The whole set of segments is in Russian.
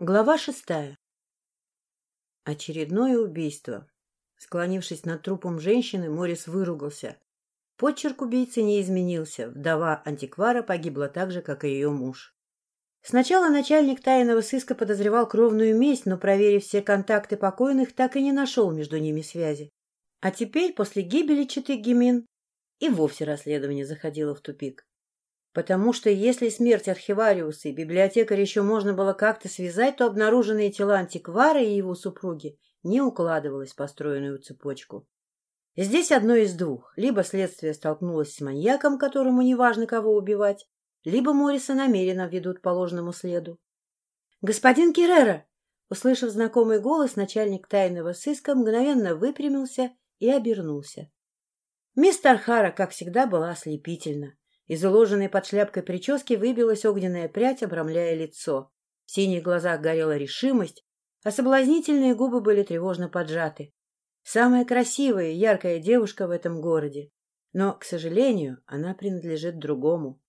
Глава шестая. Очередное убийство. Склонившись над трупом женщины, Морис выругался. Подчерк убийцы не изменился. Вдова антиквара погибла так же, как и ее муж. Сначала начальник тайного сыска подозревал кровную месть, но, проверив все контакты покойных, так и не нашел между ними связи. А теперь, после гибели Читы Гимин, и вовсе расследование заходило в тупик. Потому что если смерть архивариуса и библиотекаря еще можно было как-то связать, то обнаруженные тела антиквара и его супруги не укладывалось в построенную цепочку. Здесь одно из двух. Либо следствие столкнулось с маньяком, которому неважно кого убивать, либо Мориса намеренно ведут по ложному следу. — Господин Керрера! Услышав знакомый голос, начальник тайного сыска мгновенно выпрямился и обернулся. Мистер Хара, как всегда, была ослепительна. Из уложенной под шляпкой прически выбилась огненная прядь, обрамляя лицо. В синих глазах горела решимость, а соблазнительные губы были тревожно поджаты. Самая красивая и яркая девушка в этом городе. Но, к сожалению, она принадлежит другому.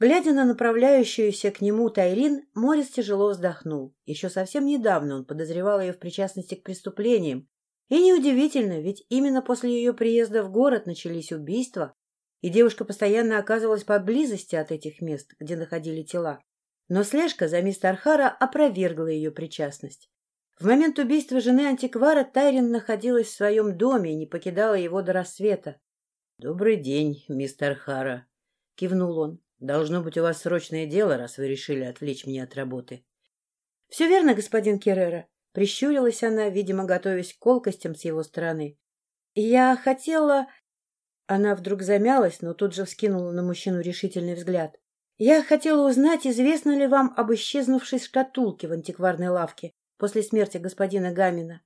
Глядя на направляющуюся к нему Тайрин, Морис тяжело вздохнул. Еще совсем недавно он подозревал ее в причастности к преступлениям. И неудивительно, ведь именно после ее приезда в город начались убийства, и девушка постоянно оказывалась поблизости от этих мест, где находили тела. Но слежка за мистер Хара опровергла ее причастность. В момент убийства жены антиквара Тайрин находилась в своем доме и не покидала его до рассвета. — Добрый день, мистер Хара, — кивнул он. — Должно быть у вас срочное дело, раз вы решили отвлечь меня от работы. — Все верно, господин Керрера, — прищурилась она, видимо, готовясь к колкостям с его стороны. — Я хотела... Она вдруг замялась, но тут же вскинула на мужчину решительный взгляд. «Я хотела узнать, известно ли вам об исчезнувшей шкатулке в антикварной лавке после смерти господина Гамина?»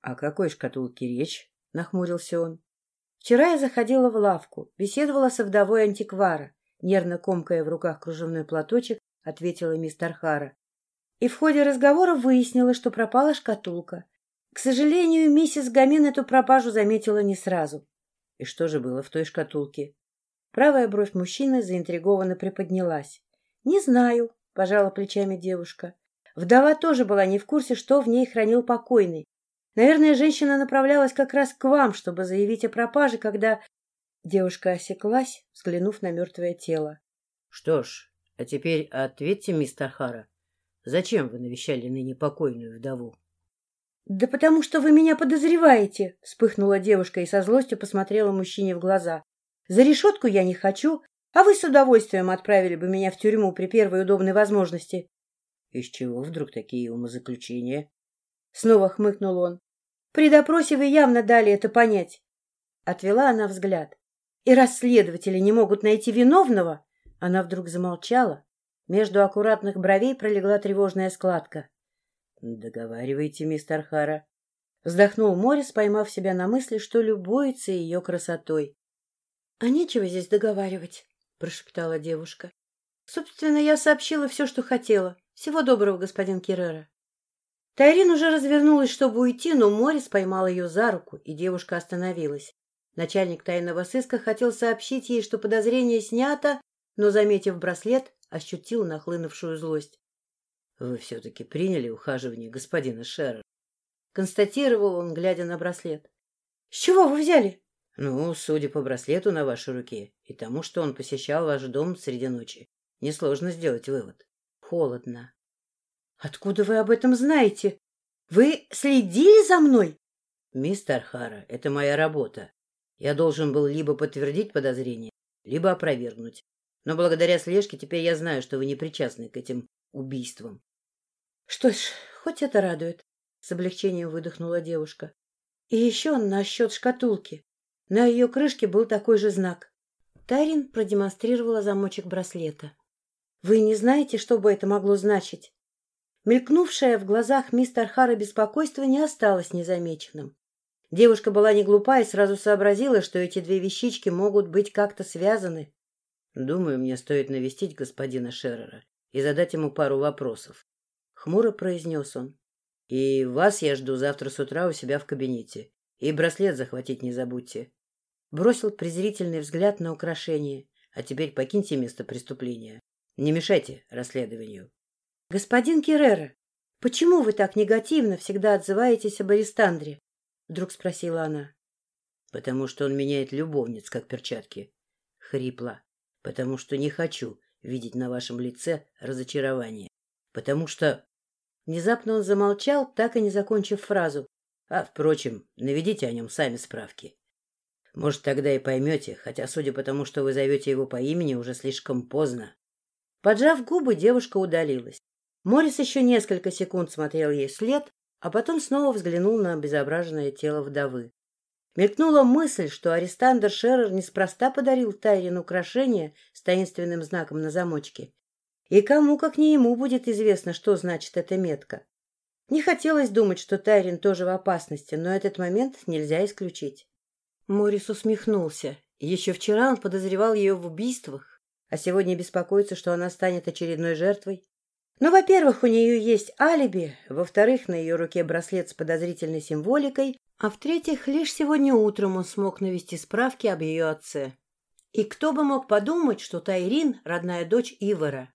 «О какой шкатулке речь?» — нахмурился он. «Вчера я заходила в лавку, беседовала со вдовой антиквара, нервно комкая в руках кружевной платочек, ответила мистер Хара. И в ходе разговора выяснила, что пропала шкатулка. К сожалению, миссис Гамин эту пропажу заметила не сразу. И что же было в той шкатулке? Правая бровь мужчины заинтригованно приподнялась. — Не знаю, — пожала плечами девушка. Вдова тоже была не в курсе, что в ней хранил покойный. Наверное, женщина направлялась как раз к вам, чтобы заявить о пропаже, когда... Девушка осеклась, взглянув на мертвое тело. — Что ж, а теперь ответьте, мистер Хара, зачем вы навещали ныне покойную вдову? «Да потому что вы меня подозреваете!» — вспыхнула девушка и со злостью посмотрела мужчине в глаза. «За решетку я не хочу, а вы с удовольствием отправили бы меня в тюрьму при первой удобной возможности». «Из чего вдруг такие умозаключения?» Снова хмыкнул он. «При допросе вы явно дали это понять». Отвела она взгляд. «И расследователи не могут найти виновного?» Она вдруг замолчала. Между аккуратных бровей пролегла тревожная складка. — Договаривайте, мистер Хара. Вздохнул Морис, поймав себя на мысли, что любуется ее красотой. — А нечего здесь договаривать, — прошептала девушка. — Собственно, я сообщила все, что хотела. Всего доброго, господин Керрера. Тайрин уже развернулась, чтобы уйти, но Морис поймал ее за руку, и девушка остановилась. Начальник тайного сыска хотел сообщить ей, что подозрение снято, но, заметив браслет, ощутил нахлынувшую злость. Вы все-таки приняли ухаживание господина Шерра? Констатировал он, глядя на браслет. — С чего вы взяли? — Ну, судя по браслету на вашей руке и тому, что он посещал ваш дом среди ночи, несложно сделать вывод. Холодно. — Откуда вы об этом знаете? Вы следили за мной? — Мистер Хара, это моя работа. Я должен был либо подтвердить подозрение, либо опровергнуть. Но благодаря слежке теперь я знаю, что вы не причастны к этим убийствам. Что ж, хоть это радует, — с облегчением выдохнула девушка. И еще насчет шкатулки. На ее крышке был такой же знак. Тарин продемонстрировала замочек браслета. Вы не знаете, что бы это могло значить? Мелькнувшее в глазах мистер Хара беспокойство не осталось незамеченным. Девушка была не глупа и сразу сообразила, что эти две вещички могут быть как-то связаны. — Думаю, мне стоит навестить господина Шеррера и задать ему пару вопросов. Хмуро произнес он. И вас я жду завтра с утра у себя в кабинете. И браслет захватить не забудьте. Бросил презрительный взгляд на украшение. А теперь покиньте место преступления. Не мешайте расследованию. Господин Керрера, — Почему вы так негативно всегда отзываетесь об Арестандре? — вдруг спросила она. — Потому что он меняет любовниц, как перчатки. Хрипло. — Потому что не хочу видеть на вашем лице разочарование. Потому что... Внезапно он замолчал, так и не закончив фразу. А, впрочем, наведите о нем сами справки. Может, тогда и поймете, хотя, судя по тому, что вы зовете его по имени, уже слишком поздно. Поджав губы, девушка удалилась. Морис еще несколько секунд смотрел ей вслед, а потом снова взглянул на обезображенное тело вдовы. Мелькнула мысль, что арестандр Шерер неспроста подарил Тайрин украшение с таинственным знаком на замочке. И кому, как не ему, будет известно, что значит эта метка. Не хотелось думать, что Тайрин тоже в опасности, но этот момент нельзя исключить. Морис усмехнулся. Еще вчера он подозревал ее в убийствах, а сегодня беспокоится, что она станет очередной жертвой. Но, во-первых, у нее есть алиби, во-вторых, на ее руке браслет с подозрительной символикой, а в-третьих, лишь сегодня утром он смог навести справки об ее отце. И кто бы мог подумать, что Тайрин — родная дочь Ивара.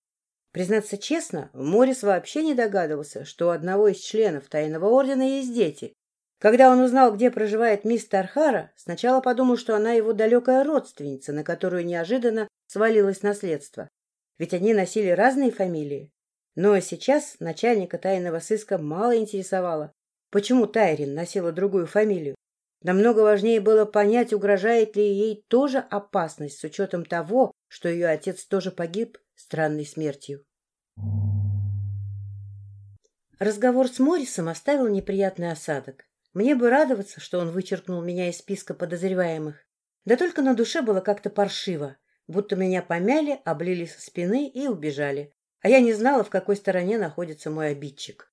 Признаться честно, Морис вообще не догадывался, что у одного из членов Тайного Ордена есть дети. Когда он узнал, где проживает мисс Тархара, сначала подумал, что она его далекая родственница, на которую неожиданно свалилось наследство. Ведь они носили разные фамилии. Но сейчас начальника тайного сыска мало интересовало, почему Тайрин носила другую фамилию. Намного важнее было понять, угрожает ли ей тоже опасность с учетом того, что ее отец тоже погиб странной смертью. Разговор с Моррисом оставил неприятный осадок. Мне бы радоваться, что он вычеркнул меня из списка подозреваемых. Да только на душе было как-то паршиво, будто меня помяли, облили со спины и убежали а я не знала, в какой стороне находится мой обидчик.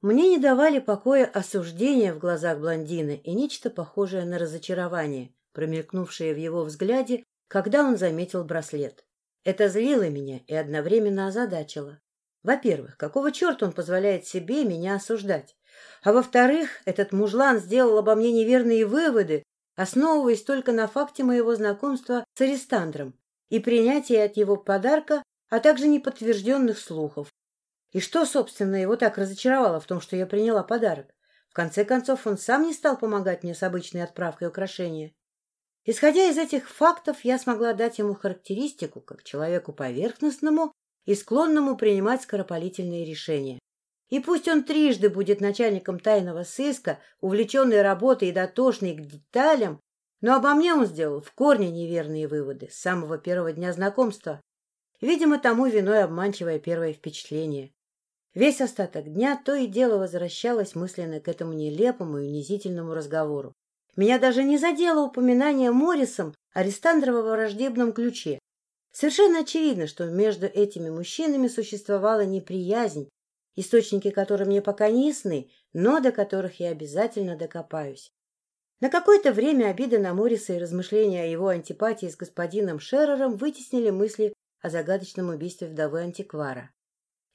Мне не давали покоя осуждения в глазах блондина и нечто похожее на разочарование, промелькнувшее в его взгляде, когда он заметил браслет. Это злило меня и одновременно озадачило. Во-первых, какого черта он позволяет себе меня осуждать? А во-вторых, этот мужлан сделал обо мне неверные выводы, основываясь только на факте моего знакомства с Арестандром и принятия от его подарка а также неподтвержденных слухов. И что, собственно, его так разочаровало в том, что я приняла подарок? В конце концов, он сам не стал помогать мне с обычной отправкой украшения. Исходя из этих фактов, я смогла дать ему характеристику как человеку поверхностному и склонному принимать скоропалительные решения. И пусть он трижды будет начальником тайного сыска, увлеченный работой и дотошный к деталям, но обо мне он сделал в корне неверные выводы с самого первого дня знакомства, Видимо, тому виной обманчивое первое впечатление. Весь остаток дня то и дело возвращалась мысленно к этому нелепому и унизительному разговору. Меня даже не задело упоминание Моррисом о враждебном ключе. Совершенно очевидно, что между этими мужчинами существовала неприязнь, источники которой мне пока не ясны, но до которых я обязательно докопаюсь. На какое-то время обида на Морриса и размышления о его антипатии с господином Шеррером вытеснили мысли о загадочном убийстве вдовы антиквара.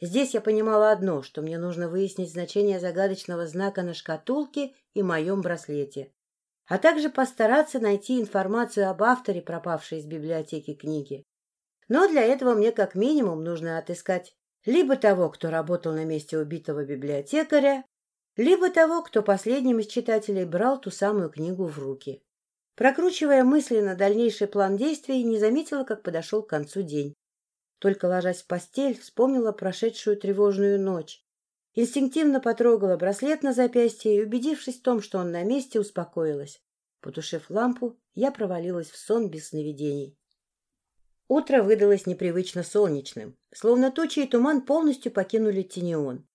Здесь я понимала одно, что мне нужно выяснить значение загадочного знака на шкатулке и моем браслете, а также постараться найти информацию об авторе, пропавшей из библиотеки книги. Но для этого мне как минимум нужно отыскать либо того, кто работал на месте убитого библиотекаря, либо того, кто последним из читателей брал ту самую книгу в руки. Прокручивая мысленно дальнейший план действий, не заметила, как подошел к концу день. Только ложась в постель, вспомнила прошедшую тревожную ночь. Инстинктивно потрогала браслет на запястье и, убедившись в том, что он на месте, успокоилась. Потушив лампу, я провалилась в сон без сновидений. Утро выдалось непривычно солнечным, словно тучи и туман полностью покинули Тинеон.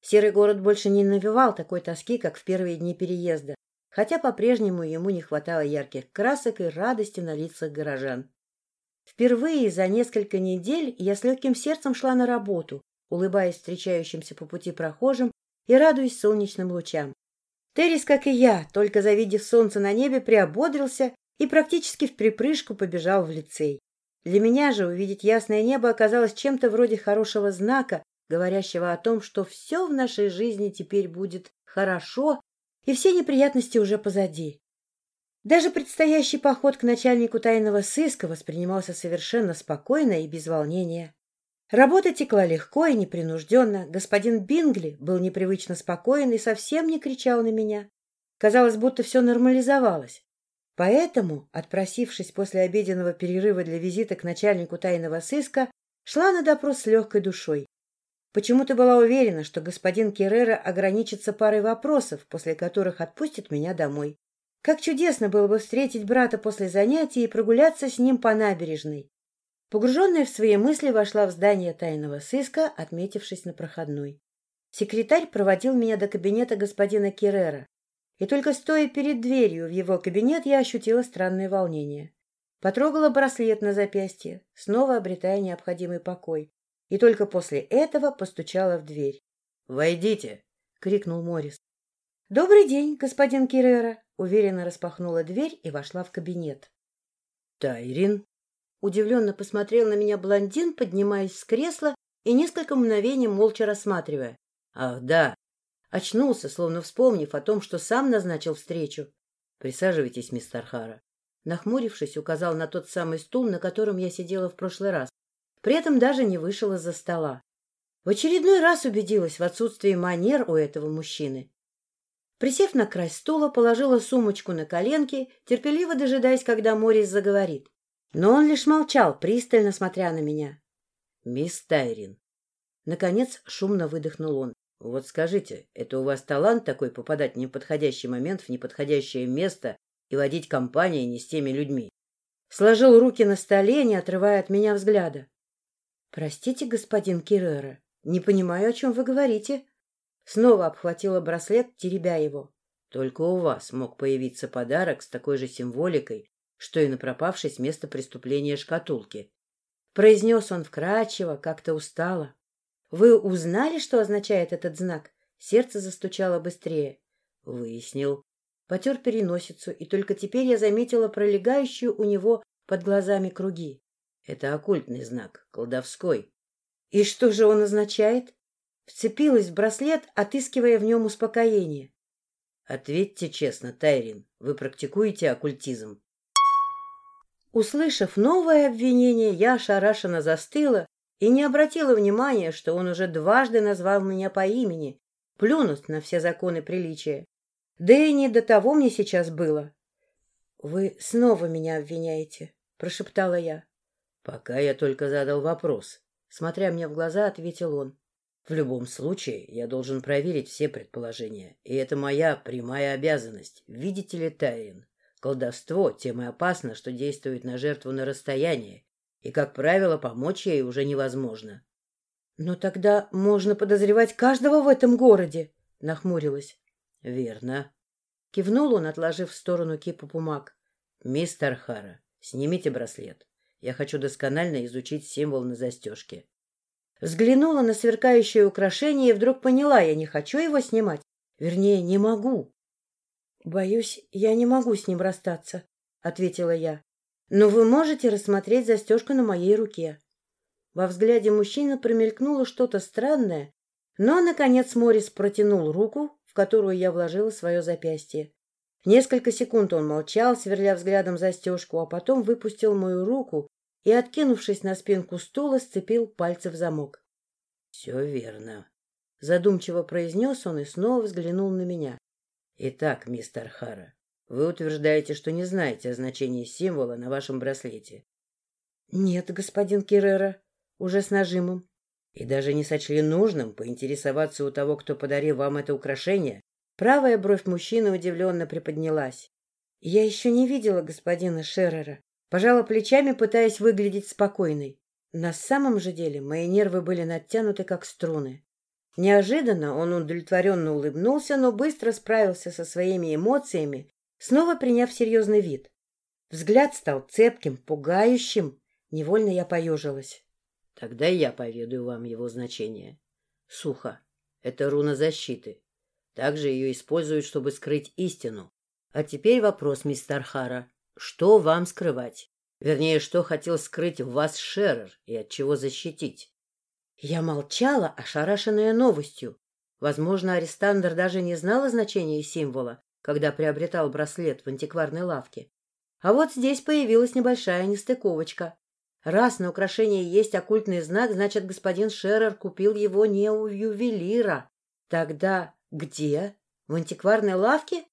Серый город больше не навевал такой тоски, как в первые дни переезда хотя по-прежнему ему не хватало ярких красок и радости на лицах горожан. Впервые за несколько недель я с легким сердцем шла на работу, улыбаясь встречающимся по пути прохожим и радуясь солнечным лучам. Террис, как и я, только завидев солнце на небе, приободрился и практически в припрыжку побежал в лицей. Для меня же увидеть ясное небо оказалось чем-то вроде хорошего знака, говорящего о том, что все в нашей жизни теперь будет хорошо и все неприятности уже позади. Даже предстоящий поход к начальнику тайного сыска воспринимался совершенно спокойно и без волнения. Работа текла легко и непринужденно. Господин Бингли был непривычно спокоен и совсем не кричал на меня. Казалось, будто все нормализовалось. Поэтому, отпросившись после обеденного перерыва для визита к начальнику тайного сыска, шла на допрос с легкой душой. Почему-то была уверена, что господин Керрера ограничится парой вопросов, после которых отпустит меня домой. Как чудесно было бы встретить брата после занятий и прогуляться с ним по набережной. Погруженная в свои мысли, вошла в здание тайного сыска, отметившись на проходной. Секретарь проводил меня до кабинета господина Керрера. И только стоя перед дверью в его кабинет, я ощутила странное волнение. Потрогала браслет на запястье, снова обретая необходимый покой и только после этого постучала в дверь. «Войдите!» — крикнул Морис. «Добрый день, господин Кирера!» — уверенно распахнула дверь и вошла в кабинет. «Тайрин?» Удивленно посмотрел на меня блондин, поднимаясь с кресла и несколько мгновений молча рассматривая. «Ах, да!» Очнулся, словно вспомнив о том, что сам назначил встречу. «Присаживайтесь, мистер Хара». Нахмурившись, указал на тот самый стул, на котором я сидела в прошлый раз. При этом даже не вышел из-за стола. В очередной раз убедилась в отсутствии манер у этого мужчины. Присев на край стула, положила сумочку на коленки, терпеливо дожидаясь, когда Морис заговорит. Но он лишь молчал, пристально смотря на меня. — Мисс Тайрин. Наконец шумно выдохнул он. — Вот скажите, это у вас талант такой попадать в неподходящий момент в неподходящее место и водить компании не с теми людьми? Сложил руки на столе, не отрывая от меня взгляда. Простите, господин Кирера, не понимаю, о чем вы говорите. Снова обхватила браслет, теребя его. Только у вас мог появиться подарок с такой же символикой, что и на пропавшей с места преступления шкатулки. Произнес он вкрадчиво, как-то устало. Вы узнали, что означает этот знак? Сердце застучало быстрее. Выяснил. Потер переносицу, и только теперь я заметила пролегающую у него под глазами круги. Это оккультный знак, колдовской. И что же он означает? Вцепилась в браслет, отыскивая в нем успокоение. Ответьте честно, Тайрин, вы практикуете оккультизм? Услышав новое обвинение, я ошарашенно застыла и не обратила внимания, что он уже дважды назвал меня по имени, плюнув на все законы приличия. Да и не до того мне сейчас было. — Вы снова меня обвиняете, — прошептала я. Пока я только задал вопрос. Смотря мне в глаза, ответил он. В любом случае, я должен проверить все предположения, и это моя прямая обязанность. Видите ли, Тайрин, колдовство тем и опасно, что действует на жертву на расстоянии, и, как правило, помочь ей уже невозможно. — Но тогда можно подозревать каждого в этом городе, — нахмурилась. — Верно. Кивнул он, отложив в сторону кипу бумаг. — Мистер Хара, снимите браслет. Я хочу досконально изучить символ на застежке. Взглянула на сверкающее украшение и вдруг поняла, я не хочу его снимать. Вернее, не могу. — Боюсь, я не могу с ним расстаться, — ответила я. — Но вы можете рассмотреть застежку на моей руке. Во взгляде мужчины промелькнуло что-то странное, но, наконец, Морис протянул руку, в которую я вложила свое запястье. Несколько секунд он молчал, сверля взглядом застежку, а потом выпустил мою руку и, откинувшись на спинку стула, сцепил пальцы в замок. — Все верно. Задумчиво произнес он и снова взглянул на меня. — Итак, мистер Хара, вы утверждаете, что не знаете о значении символа на вашем браслете? — Нет, господин Кирера, уже с нажимом. — И даже не сочли нужным поинтересоваться у того, кто подарил вам это украшение, Правая бровь мужчины удивленно приподнялась. Я еще не видела господина Шеррера. Пожала плечами, пытаясь выглядеть спокойной. На самом же деле мои нервы были натянуты, как струны. Неожиданно он удовлетворенно улыбнулся, но быстро справился со своими эмоциями, снова приняв серьезный вид. Взгляд стал цепким, пугающим. Невольно я поежилась. — Тогда я поведаю вам его значение. Сухо. Это руна защиты. Также ее используют, чтобы скрыть истину. А теперь вопрос, мистер Хара. Что вам скрывать? Вернее, что хотел скрыть в вас Шерер и от чего защитить? Я молчала, ошарашенная новостью. Возможно, арестандр даже не знал о значении символа, когда приобретал браслет в антикварной лавке. А вот здесь появилась небольшая нестыковочка. Раз на украшении есть оккультный знак, значит, господин Шерер купил его не у ювелира. Тогда где? В антикварной лавке?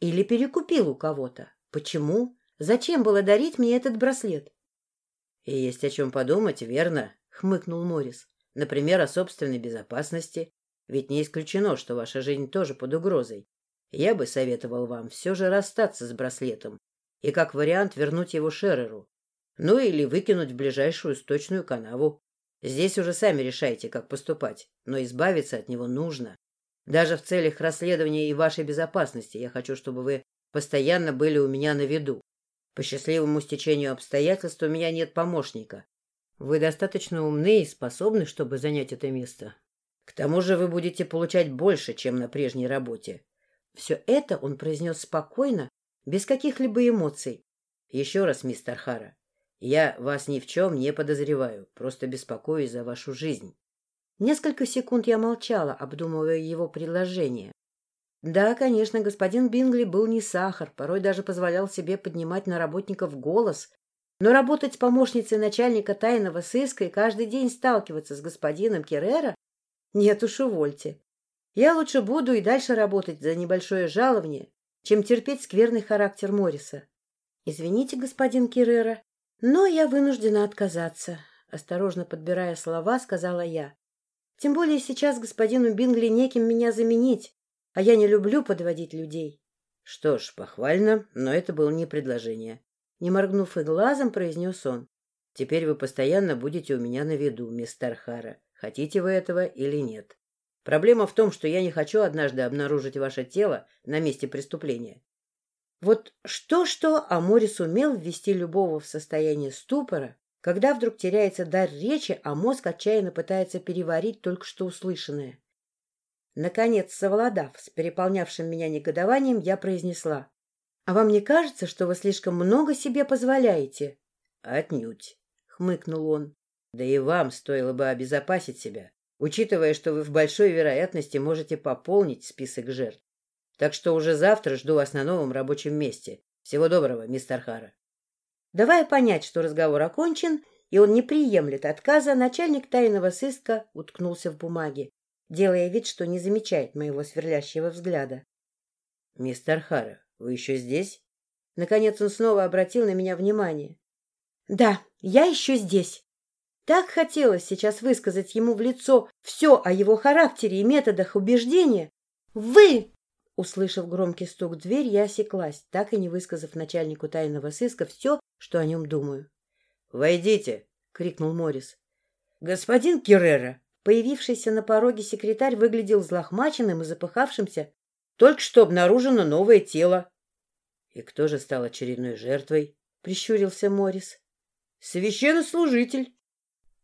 Или перекупил у кого-то? Почему? Зачем было дарить мне этот браслет? — И есть о чем подумать, верно? — хмыкнул Морис. — Например, о собственной безопасности. Ведь не исключено, что ваша жизнь тоже под угрозой. Я бы советовал вам все же расстаться с браслетом и, как вариант, вернуть его Шереру. Ну или выкинуть в ближайшую сточную канаву. Здесь уже сами решайте, как поступать, но избавиться от него нужно. Даже в целях расследования и вашей безопасности я хочу, чтобы вы постоянно были у меня на виду. По счастливому стечению обстоятельств у меня нет помощника. Вы достаточно умны и способны, чтобы занять это место. К тому же вы будете получать больше, чем на прежней работе. Все это он произнес спокойно, без каких-либо эмоций. Еще раз, мистер Хара, я вас ни в чем не подозреваю, просто беспокоюсь за вашу жизнь. Несколько секунд я молчала, обдумывая его предложение. Да, конечно, господин Бингли был не сахар, порой даже позволял себе поднимать на работников голос, но работать помощницей начальника тайного сыска и каждый день сталкиваться с господином Керрера нет уж, увольте. Я лучше буду и дальше работать за небольшое жалование, чем терпеть скверный характер Морриса. Извините, господин Керрера, но я вынуждена отказаться, осторожно подбирая слова, сказала я. Тем более сейчас господину Бингли неким меня заменить, а я не люблю подводить людей. Что ж, похвально, но это было не предложение. Не моргнув и глазом, произнес он. Теперь вы постоянно будете у меня на виду, мистер Хара. Хотите вы этого или нет? Проблема в том, что я не хочу однажды обнаружить ваше тело на месте преступления. Вот что-что, а Морис умел ввести любого в состояние ступора, когда вдруг теряется дар речи, а мозг отчаянно пытается переварить только что услышанное. Наконец, совладав с переполнявшим меня негодованием, я произнесла. — А вам не кажется, что вы слишком много себе позволяете? — Отнюдь, — хмыкнул он. — Да и вам стоило бы обезопасить себя, учитывая, что вы в большой вероятности можете пополнить список жертв. Так что уже завтра жду вас на новом рабочем месте. Всего доброго, мистер Хара. Давая понять, что разговор окончен, и он не приемлет отказа, начальник тайного сыска уткнулся в бумаге, делая вид, что не замечает моего сверлящего взгляда. — Мистер Хара, вы еще здесь? Наконец он снова обратил на меня внимание. — Да, я еще здесь. Так хотелось сейчас высказать ему в лицо все о его характере и методах убеждения. «Вы Услышав громкий стук в дверь, я осеклась, так и не высказав начальнику тайного сыска все, что о нем думаю. «Войдите!» — крикнул Морис. «Господин Керрера!» Появившийся на пороге секретарь выглядел злохмаченным и запыхавшимся. «Только что обнаружено новое тело!» «И кто же стал очередной жертвой?» — прищурился Морис. «Священнослужитель!»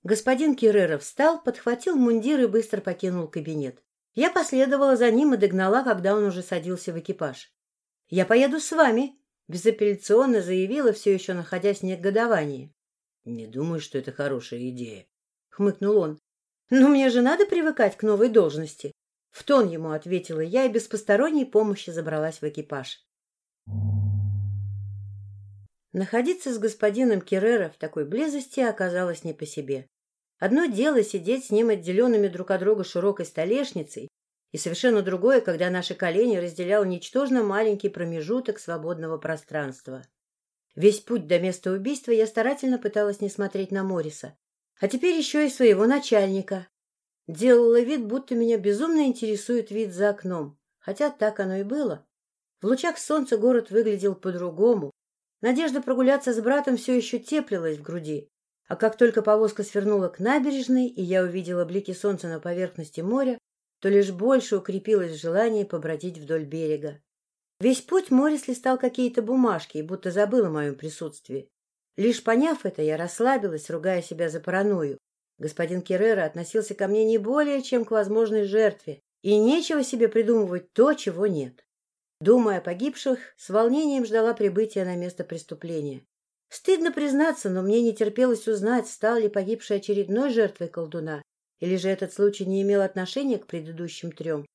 Господин Керрера встал, подхватил мундир и быстро покинул кабинет. Я последовала за ним и догнала, когда он уже садился в экипаж. — Я поеду с вами, — безапелляционно заявила, все еще находясь в негодовании. — Не думаю, что это хорошая идея, — хмыкнул он. — Но мне же надо привыкать к новой должности. В тон ему ответила я и без посторонней помощи забралась в экипаж. Находиться с господином Керрера в такой близости оказалось не по себе. Одно дело сидеть с ним отделенными друг от друга широкой столешницей, и совершенно другое, когда наши колени разделял ничтожно маленький промежуток свободного пространства. Весь путь до места убийства я старательно пыталась не смотреть на Мориса, а теперь еще и своего начальника. Делала вид, будто меня безумно интересует вид за окном, хотя так оно и было. В лучах солнца город выглядел по-другому. Надежда прогуляться с братом все еще теплилась в груди, а как только повозка свернула к набережной, и я увидела блики солнца на поверхности моря, то лишь больше укрепилось желание побродить вдоль берега. Весь путь Морис листал какие-то бумажки и будто забыл о моем присутствии. Лишь поняв это, я расслабилась, ругая себя за паранойю. Господин Керрера относился ко мне не более, чем к возможной жертве, и нечего себе придумывать то, чего нет. Думая о погибших, с волнением ждала прибытия на место преступления. Стыдно признаться, но мне не терпелось узнать, стал ли погибший очередной жертвой колдуна, или же этот случай не имел отношения к предыдущим трем.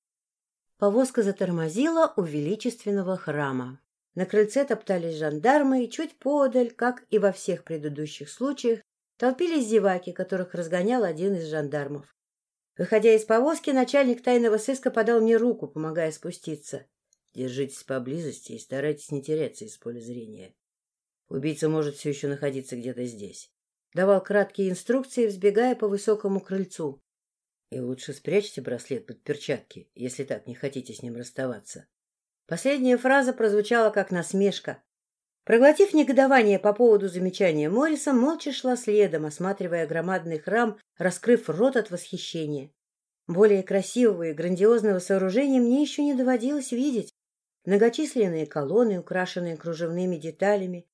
Повозка затормозила у величественного храма. На крыльце топтались жандармы, и чуть подаль, как и во всех предыдущих случаях, толпились зеваки, которых разгонял один из жандармов. Выходя из повозки, начальник тайного сыска подал мне руку, помогая спуститься. Держитесь поблизости и старайтесь не теряться из поля зрения. Убийца может все еще находиться где-то здесь. Давал краткие инструкции, взбегая по высокому крыльцу. И лучше спрячьте браслет под перчатки, если так не хотите с ним расставаться. Последняя фраза прозвучала как насмешка. Проглотив негодование по поводу замечания Морриса, молча шла следом, осматривая громадный храм, раскрыв рот от восхищения. Более красивого и грандиозного сооружения мне еще не доводилось видеть. Многочисленные колонны, украшенные кружевными деталями,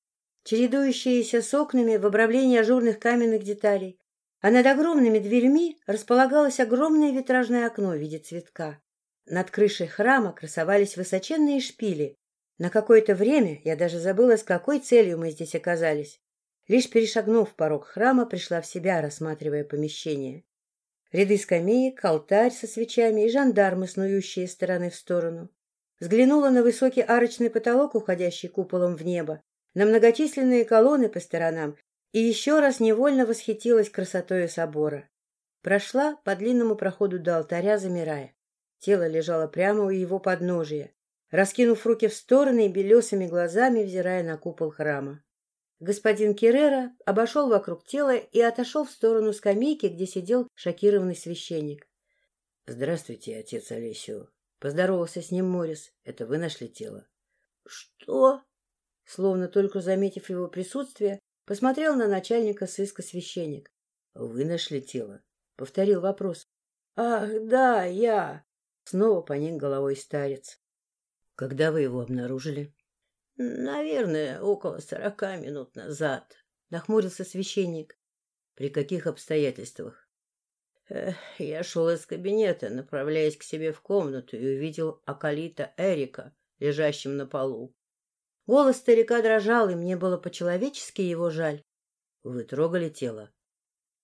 чередующиеся с окнами в обрамлении ажурных каменных деталей, а над огромными дверьми располагалось огромное витражное окно в виде цветка. Над крышей храма красовались высоченные шпили. На какое-то время я даже забыла, с какой целью мы здесь оказались. Лишь перешагнув порог храма, пришла в себя, рассматривая помещение. Ряды скамеек, алтарь со свечами и жандармы, снующие стороны в сторону. Взглянула на высокий арочный потолок, уходящий куполом в небо, на многочисленные колонны по сторонам и еще раз невольно восхитилась красотой собора. Прошла по длинному проходу до алтаря, замирая. Тело лежало прямо у его подножия, раскинув руки в стороны и белесыми глазами взирая на купол храма. Господин Керрера обошел вокруг тела и отошел в сторону скамейки, где сидел шокированный священник. — Здравствуйте, отец Олесио. Поздоровался с ним Морис. — Это вы нашли тело? — Что? Словно только заметив его присутствие, Посмотрел на начальника сыска священник. — Вы нашли тело? — повторил вопрос. — Ах, да, я! Снова поник головой старец. — Когда вы его обнаружили? — Наверное, около сорока минут назад, — нахмурился священник. — При каких обстоятельствах? — Я шел из кабинета, направляясь к себе в комнату, и увидел Акалита Эрика, лежащим на полу. Голос старика дрожал, и мне было по-человечески его жаль. — Вы трогали тело?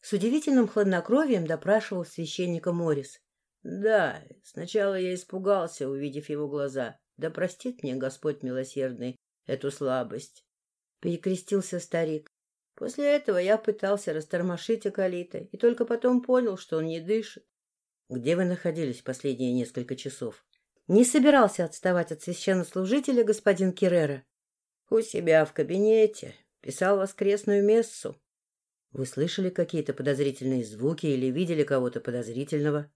С удивительным хладнокровием допрашивал священника Морис. Да, сначала я испугался, увидев его глаза. Да простит мне Господь милосердный эту слабость. Перекрестился старик. После этого я пытался растормошить Акалита, и только потом понял, что он не дышит. Где вы находились последние несколько часов? Не собирался отставать от священнослужителя господин Керрера. У себя в кабинете. Писал воскресную мессу. Вы слышали какие-то подозрительные звуки или видели кого-то подозрительного?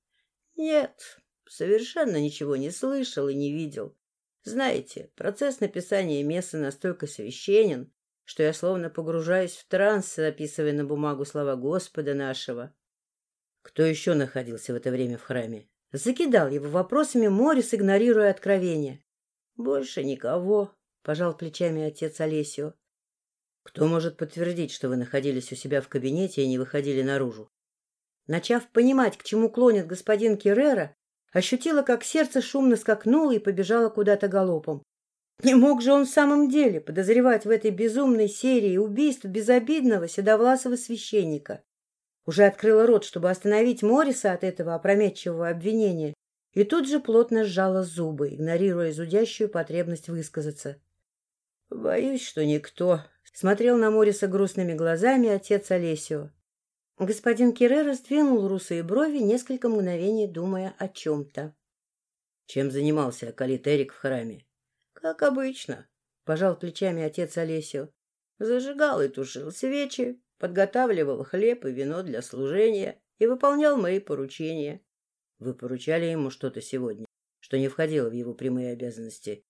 Нет, совершенно ничего не слышал и не видел. Знаете, процесс написания мессы настолько священен, что я словно погружаюсь в транс, записывая на бумагу слова Господа нашего. Кто еще находился в это время в храме? Закидал его вопросами Морис, игнорируя откровение. Больше никого, — пожал плечами отец Олесио. — Кто может подтвердить, что вы находились у себя в кабинете и не выходили наружу? Начав понимать, к чему клонит господин Керрера, ощутила, как сердце шумно скакнуло и побежало куда-то галопом. Не мог же он в самом деле подозревать в этой безумной серии убийств безобидного седовласого священника. Уже открыла рот, чтобы остановить Мориса от этого опрометчивого обвинения, и тут же плотно сжала зубы, игнорируя зудящую потребность высказаться. — Боюсь, что никто, — смотрел на Мориса грустными глазами отец Олесио. Господин Керрера сдвинул русые брови, несколько мгновений думая о чем-то. — Чем занимался Акалит Эрик в храме? — Как обычно, — пожал плечами отец Олесио. Зажигал и тушил свечи, подготавливал хлеб и вино для служения и выполнял мои поручения. — Вы поручали ему что-то сегодня, что не входило в его прямые обязанности?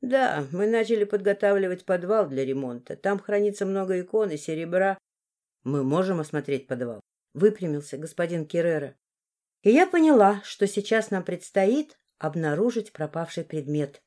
Да, мы начали подготавливать подвал для ремонта. Там хранится много икон и серебра. Мы можем осмотреть подвал? Выпрямился господин Керрера. И я поняла, что сейчас нам предстоит обнаружить пропавший предмет.